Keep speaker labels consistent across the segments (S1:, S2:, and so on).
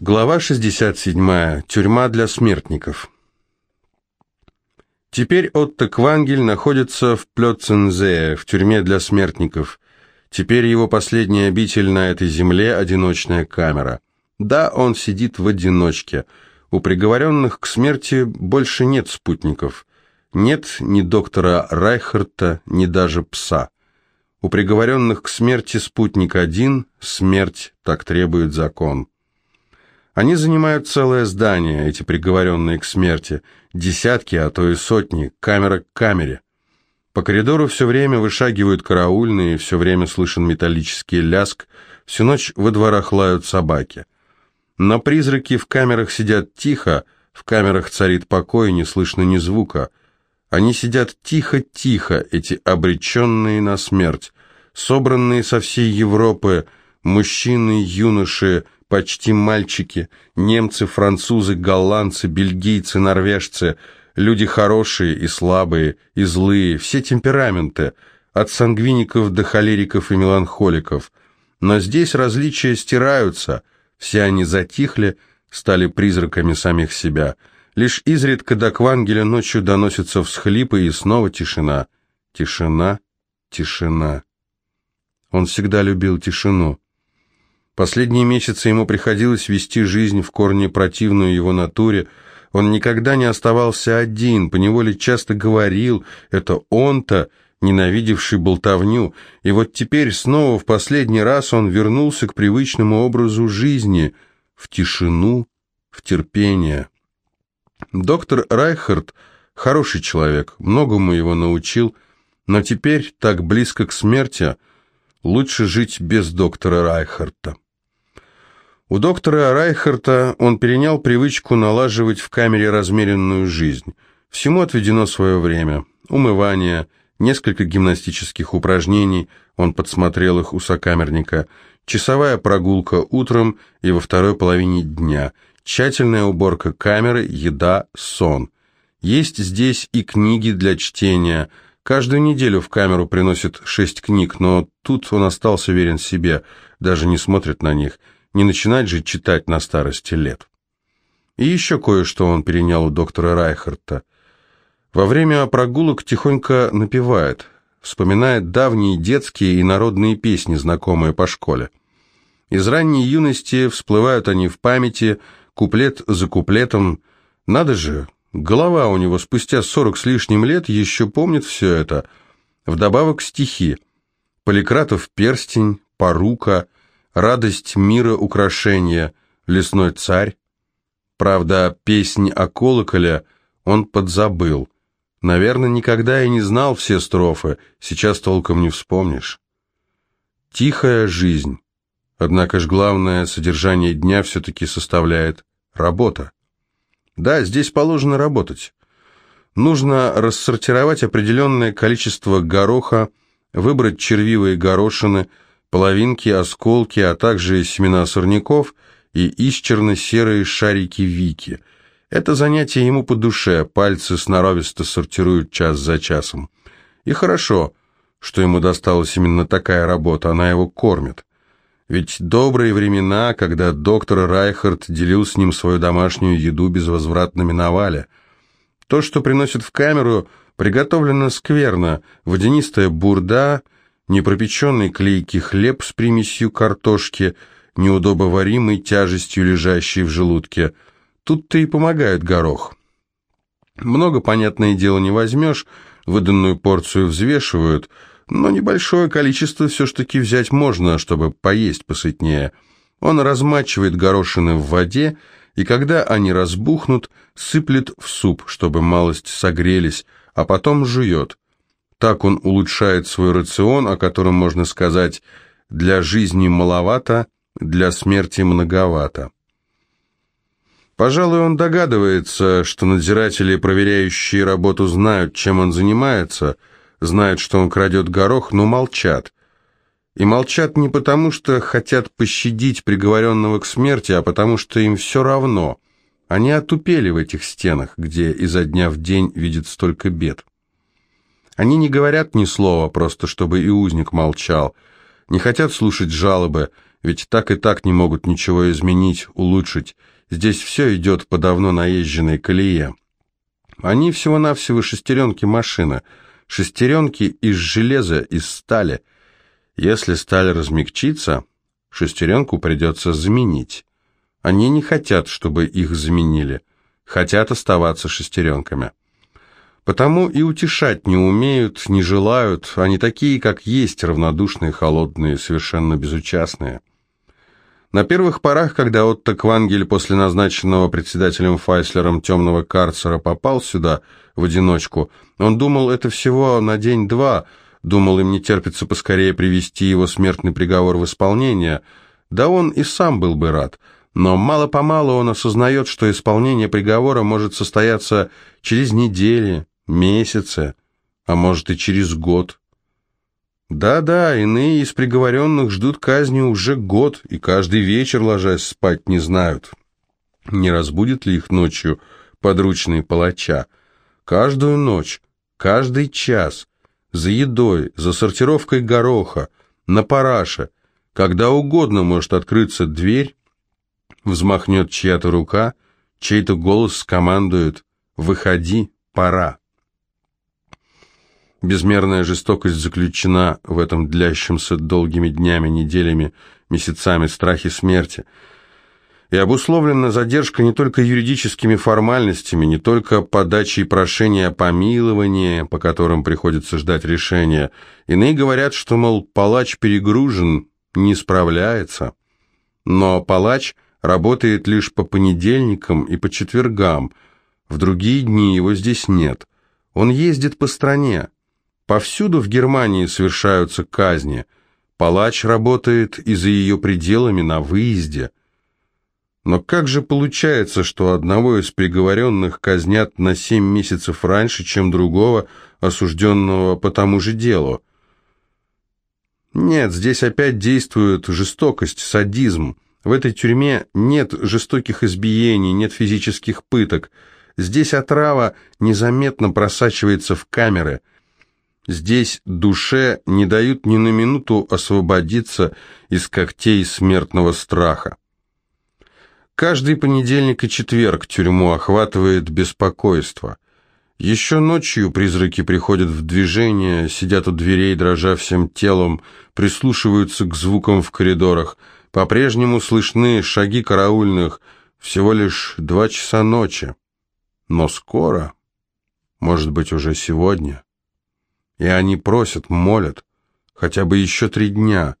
S1: Глава 67. Тюрьма для смертников. Теперь Отто Квангель находится в Плёцензее, в тюрьме для смертников. Теперь его последняя обитель на этой земле – одиночная камера. Да, он сидит в одиночке. У приговоренных к смерти больше нет спутников. Нет ни доктора Райхарта, ни даже пса. У приговоренных к смерти спутник один – смерть, так требует закон. Они занимают целое здание, эти приговоренные к смерти, десятки, а то и сотни, камера к камере. По коридору все время вышагивают караульные, все время слышен металлический ляск, всю ночь во дворах лают собаки. Но призраки в камерах сидят тихо, в камерах царит покой, не слышно ни звука. Они сидят тихо-тихо, эти обреченные на смерть, собранные со всей Европы, мужчины, юноши, почти мальчики, немцы, французы, голландцы, бельгийцы, норвежцы, люди хорошие и слабые, и злые, все темпераменты, от сангвиников до холериков и меланхоликов. Но здесь различия стираются, все они затихли, стали призраками самих себя. Лишь изредка до Квангеля ночью доносятся всхлипы и снова тишина. Тишина, тишина. Он всегда любил тишину. Последние месяцы ему приходилось вести жизнь в корне противную его натуре. Он никогда не оставался один, поневоле часто говорил, это он-то, ненавидевший болтовню, и вот теперь снова в последний раз он вернулся к привычному образу жизни, в тишину, в терпение. Доктор Райхард хороший человек, многому его научил, но теперь, так близко к смерти, лучше жить без доктора Райхарта. У доктора Райхарта он перенял привычку налаживать в камере размеренную жизнь. Всему отведено свое время. Умывание, несколько гимнастических упражнений, он подсмотрел их у сокамерника, часовая прогулка утром и во второй половине дня, тщательная уборка камеры, еда, сон. Есть здесь и книги для чтения. Каждую неделю в камеру приносят шесть книг, но тут он остался верен себе, даже не смотрит на них – не начинать же читать на старости лет. И еще кое-что он перенял у доктора Райхарта. Во время прогулок тихонько напевает, вспоминает давние детские и народные песни, знакомые по школе. Из ранней юности всплывают они в памяти, куплет за куплетом. Надо же, голова у него спустя сорок с лишним лет еще помнит все это. Вдобавок стихи. Поликратов перстень, порука — радость мира украшения, лесной царь. Правда, песнь о колоколе он подзабыл. Наверное, никогда и не знал все строфы, сейчас толком не вспомнишь. Тихая жизнь. Однако ж главное содержание дня все-таки составляет работа. Да, здесь положено работать. Нужно рассортировать определенное количество гороха, выбрать червивые горошины – половинки, осколки, а также семена сорняков и исчерно-серые шарики вики. Это занятие ему по душе, пальцы сноровисто сортируют час за часом. И хорошо, что ему досталась именно такая работа, она его кормит. Ведь добрые времена, когда доктор Райхард делил с ним свою домашнюю еду, безвозвратно миновали. То, что приносит в камеру, приготовлено скверно, водянистая бурда – непропеченный клейкий хлеб с примесью картошки, неудобоваримой тяжестью лежащей в желудке. Тут-то и помогает горох. Много, понятное дело, не возьмешь, выданную порцию взвешивают, но небольшое количество все ж таки взять можно, чтобы поесть посытнее. Он размачивает горошины в воде, и когда они разбухнут, сыплет в суп, чтобы малость согрелись, а потом жует. Так он улучшает свой рацион, о котором можно сказать «для жизни маловато, для смерти многовато». Пожалуй, он догадывается, что надзиратели, проверяющие работу, знают, чем он занимается, знают, что он крадет горох, но молчат. И молчат не потому, что хотят пощадить приговоренного к смерти, а потому, что им все равно. Они отупели в этих стенах, где изо дня в день видят столько бед. Они не говорят ни слова, просто чтобы и узник молчал, не хотят слушать жалобы, Ведь так и так не могут ничего изменить, улучшить. Здесь все идет по давно наезженной колее. Они всего-навсего шестеренки машина. Шестеренки из железа, из стали. Если сталь размягчится, шестеренку придется заменить. Они не хотят, чтобы их заменили. Хотят оставаться шестеренками. Потому и утешать не умеют, не желают. Они такие, как есть, равнодушные, холодные, совершенно безучастные. На первых порах, когда Отто Квангель после назначенного председателем Файслером темного карцера попал сюда в одиночку, он думал, это всего на день-два, думал, им не терпится поскорее привести его смертный приговор в исполнение. Да он и сам был бы рад. Но мало-помалу он осознает, что исполнение приговора может состояться через недели, месяцы, а может и через год. Да-да, иные из приговоренных ждут казни уже год, и каждый вечер, ложась спать, не знают, не разбудит ли их ночью подручный палача. Каждую ночь, каждый час, за едой, за сортировкой гороха, на параше, когда угодно может открыться дверь, взмахнет чья-то рука, чей-то голос скомандует «Выходи, пора». Безмерная жестокость заключена в этом длящемся долгими днями, неделями, месяцами страхе смерти. И обусловлена задержка не только юридическими формальностями, не только подачей прошения о помиловании, по которым приходится ждать решения. Иные говорят, что, мол, палач перегружен, не справляется. Но палач работает лишь по понедельникам и по четвергам, в другие дни его здесь нет. Он ездит по стране, Повсюду в Германии совершаются казни. Палач работает и за ее пределами на выезде. Но как же получается, что одного из приговоренных казнят на семь месяцев раньше, чем другого, осужденного по тому же делу? Нет, здесь опять действует жестокость, садизм. В этой тюрьме нет жестоких избиений, нет физических пыток. Здесь отрава незаметно просачивается в камеры – Здесь душе не дают ни на минуту освободиться из когтей смертного страха. Каждый понедельник и четверг тюрьму охватывает беспокойство. Еще ночью призраки приходят в движение, сидят у дверей, дрожа всем телом, прислушиваются к звукам в коридорах. По-прежнему слышны шаги караульных, всего лишь два часа ночи. Но скоро, может быть, уже сегодня... И они просят, молят, хотя бы еще три дня,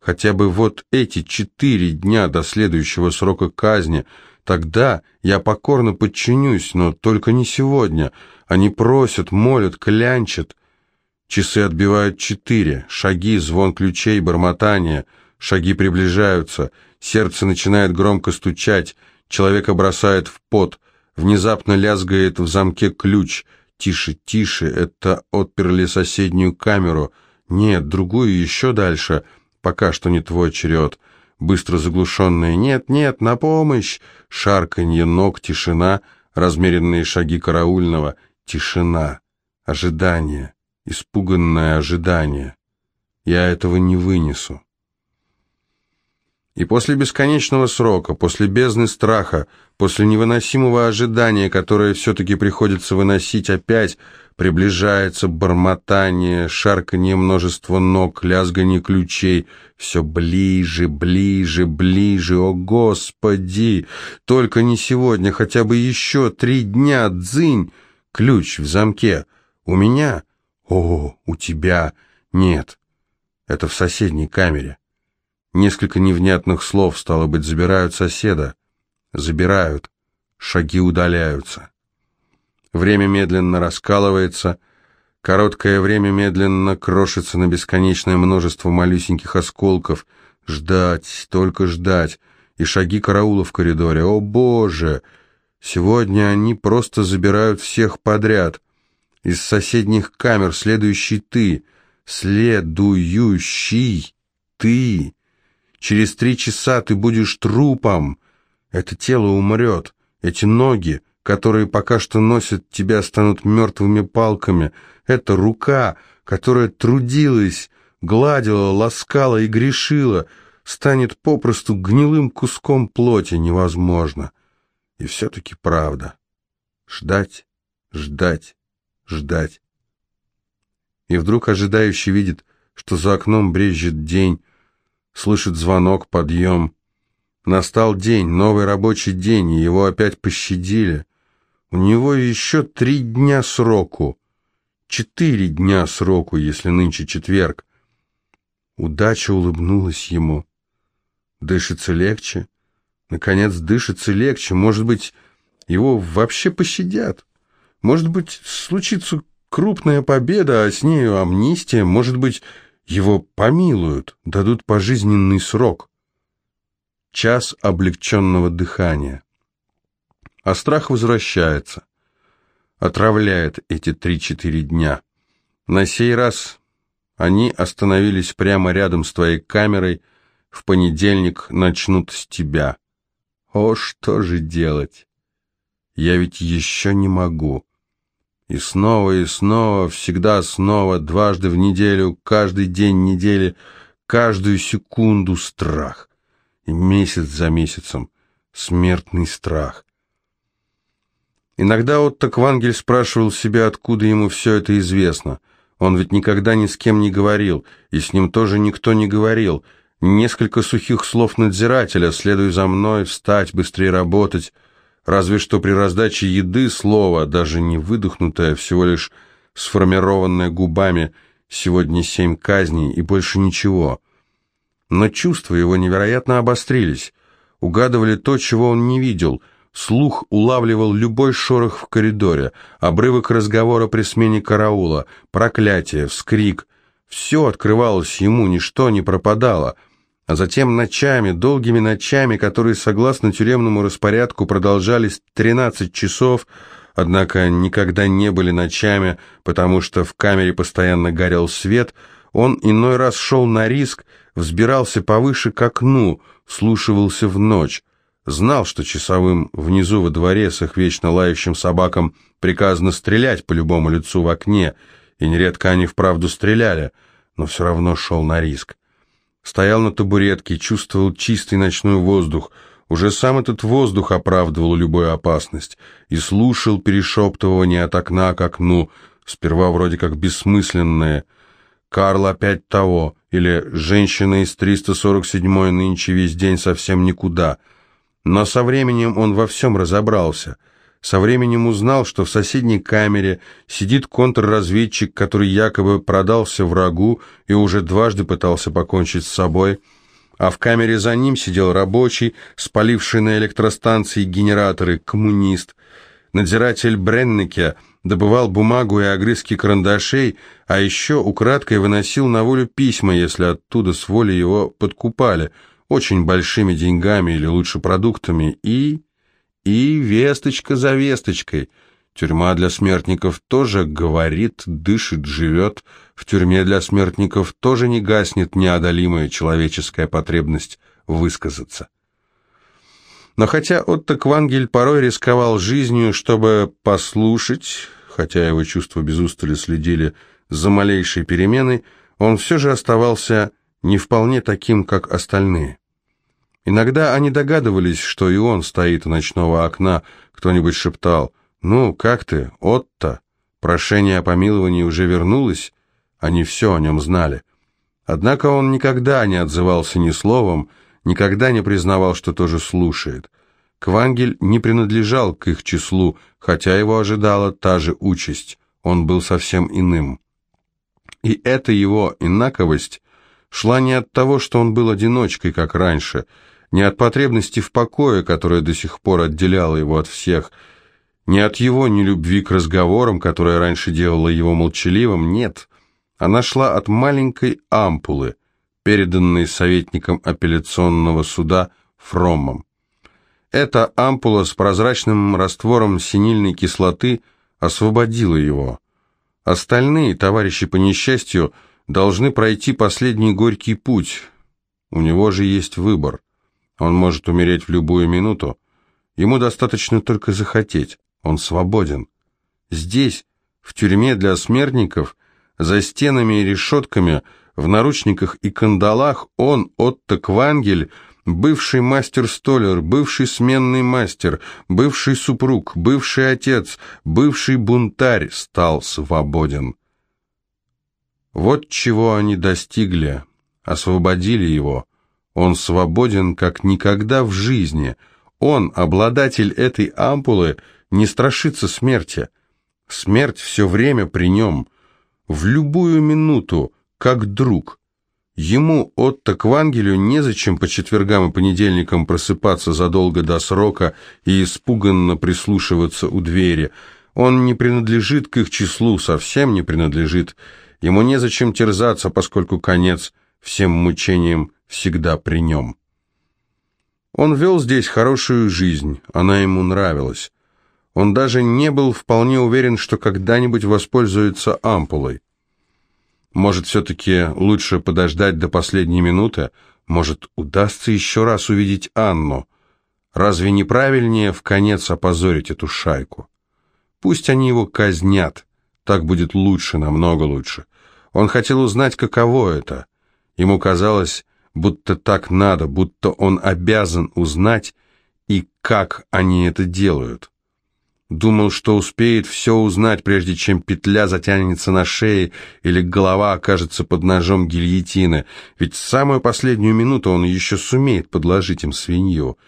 S1: хотя бы вот эти четыре дня до следующего срока казни, тогда я покорно подчинюсь, но только не сегодня. Они просят, молят, клянчат. Часы отбивают четыре, шаги, звон ключей, бормотание, шаги приближаются, сердце начинает громко стучать, человека бросает в пот, внезапно лязгает в замке ключ — «Тише, тише, это отперли соседнюю камеру. Нет, другую еще дальше. Пока что не твой черед». Быстро заглушенные «Нет, нет, на помощь!» Шарканье ног, тишина, размеренные шаги караульного. Тишина, ожидание, испуганное ожидание. Я этого не вынесу. И после бесконечного срока, после бездны страха, после невыносимого ожидания, которое все-таки приходится выносить опять, приближается бормотание, шарканье множества ног, лязганье ключей, все ближе, ближе, ближе, о Господи! Только не сегодня, хотя бы еще три дня, дзынь! Ключ в замке. У меня? О, у тебя? Нет. Это в соседней камере. Несколько невнятных слов, стало быть, забирают соседа. Забирают. Шаги удаляются. Время медленно раскалывается. Короткое время медленно крошится на бесконечное множество малюсеньких осколков. Ждать, только ждать. И шаги караула в коридоре. О, Боже! Сегодня они просто забирают всех подряд. Из соседних камер следующий ты. Следующий ты. Через три часа ты будешь трупом. Это тело умрет. Эти ноги, которые пока что носят тебя, станут мертвыми палками. Это рука, которая трудилась, гладила, ласкала и грешила. станет попросту гнилым куском плоти невозможно. И все-таки правда. Ждать, ждать, ждать. И вдруг ожидающий видит, что за окном брежет день, слышит звонок, подъем. Настал день, новый рабочий день, и его опять пощадили. У него еще три дня сроку. Четыре дня сроку, если нынче четверг. Удача улыбнулась ему. Дышится легче. Наконец, дышится легче. Может быть, его вообще пощадят. Может быть, случится крупная победа, а с нею амнистия. Может быть, его помилуют, дадут пожизненный срок. Час облегченного дыхания. А страх возвращается. Отравляет эти три-четыре дня. На сей раз они остановились прямо рядом с твоей камерой. В понедельник начнут с тебя. О, что же делать? Я ведь еще не могу. И снова, и снова, всегда снова, дважды в неделю, каждый день недели, каждую секунду страх. И месяц за месяцем смертный страх. Иногда Отто Квангель спрашивал себя, откуда ему все это известно. Он ведь никогда ни с кем не говорил, и с ним тоже никто не говорил. Несколько сухих слов надзирателя «следуй за мной», «встать», «быстрее работать», Разве что при раздаче еды слово, даже не выдохнутое, всего лишь сформированное губами «сегодня семь казней» и больше ничего. Но чувства его невероятно обострились, угадывали то, чего он не видел. Слух улавливал любой шорох в коридоре, обрывок разговора при смене караула, проклятие, вскрик. Все открывалось ему, ничто не пропадало — а затем ночами, долгими ночами, которые, согласно тюремному распорядку, продолжались 13 часов, однако никогда не были ночами, потому что в камере постоянно горел свет, он иной раз шел на риск, взбирался повыше к окну, слушивался в ночь. Знал, что часовым внизу во дворе с их вечно лающим собакам приказано стрелять по любому лицу в окне, и нередко они вправду стреляли, но все равно шел на риск. Стоял на табуретке, чувствовал чистый ночной воздух. Уже сам этот воздух оправдывал любую опасность. И слушал перешептывание от окна к окну, сперва вроде как бессмысленное. «Карл опять того» или «Женщина из 347-й нынче весь день совсем никуда». Но со временем он во всем разобрался — со временем узнал, что в соседней камере сидит контрразведчик, который якобы продался врагу и уже дважды пытался покончить с собой, а в камере за ним сидел рабочий, спаливший на электростанции генераторы, коммунист. Надзиратель Бреннеке добывал бумагу и огрызки карандашей, а еще украдкой выносил на волю письма, если оттуда с воли его подкупали, очень большими деньгами или лучше продуктами, и... И весточка за весточкой. Тюрьма для смертников тоже говорит, дышит, живет. В тюрьме для смертников тоже не гаснет неодолимая человеческая потребность высказаться. Но хотя Отто Квангель порой рисковал жизнью, чтобы послушать, хотя его чувства без устали следили за малейшей переменой, он все же оставался не вполне таким, как остальные. Иногда они догадывались, что и он стоит у ночного окна, кто-нибудь шептал «Ну, как ты, Отто? Прошение о помиловании уже вернулось?» Они все о нем знали. Однако он никогда не отзывался ни словом, никогда не признавал, что тоже слушает. Квангель не принадлежал к их числу, хотя его ожидала та же участь. Он был совсем иным. И эта его инаковость шла не от того, что он был одиночкой, как раньше – не от потребности в покое, которая до сих пор отделяла его от всех, не от его нелюбви к разговорам, которая раньше делала его молчаливым, нет. Она шла от маленькой ампулы, переданной советником апелляционного суда Фроммом. Эта ампула с прозрачным раствором синильной кислоты освободила его. Остальные, товарищи по несчастью, должны пройти последний горький путь. У него же есть выбор. Он может умереть в любую минуту. Ему достаточно только захотеть. Он свободен. Здесь, в тюрьме для смертников, за стенами и решетками, В наручниках и кандалах он, Отто Квангель, бывший мастер-столер, бывший сменный мастер, бывший супруг, бывший отец, бывший бунтарь, стал свободен. Вот чего они достигли, освободили его. Он свободен, как никогда в жизни. Он, обладатель этой ампулы, не страшится смерти. Смерть все время при нем, в любую минуту, как друг. Ему, Отто Квангелю, незачем по четвергам и понедельникам просыпаться задолго до срока и испуганно прислушиваться у двери. Он не принадлежит к их числу, совсем не принадлежит. Ему незачем терзаться, поскольку конец всем мучениям всегда при нем. Он вел здесь хорошую жизнь, она ему нравилась. Он даже не был вполне уверен, что когда-нибудь воспользуется ампулой. Может, все-таки лучше подождать до последней минуты? Может, удастся еще раз увидеть Анну? Разве не правильнее в конец опозорить эту шайку? Пусть они его казнят, так будет лучше, намного лучше. Он хотел узнать, каково это. Ему казалось, будто так надо, будто он обязан узнать, и как они это делают. Думал, что успеет все узнать, прежде чем петля затянется на шее или голова окажется под ножом гильотины, ведь в самую последнюю минуту он еще сумеет подложить им свинью.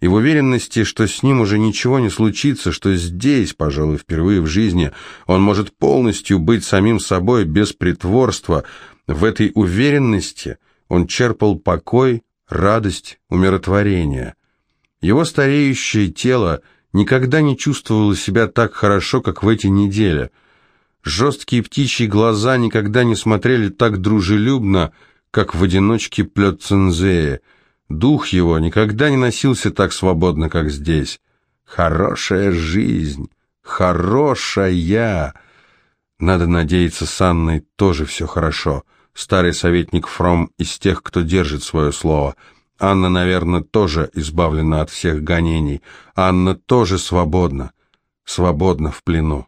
S1: И в уверенности, что с ним уже ничего не случится, что здесь, пожалуй, впервые в жизни, он может полностью быть самим собой без притворства, в этой уверенности он черпал покой, радость, умиротворение. Его стареющее тело – никогда не чувствовала себя так хорошо, как в эти недели. Жесткие птичьи глаза никогда не смотрели так дружелюбно, как в одиночке Плёцензее. Дух его никогда не носился так свободно, как здесь. Хорошая жизнь, хорошая. Надо надеяться, с Анной тоже все хорошо. Старый советник Фром из тех, кто держит свое слово — Анна, наверное, тоже избавлена от всех гонений. Анна тоже свободна, свободна в плену.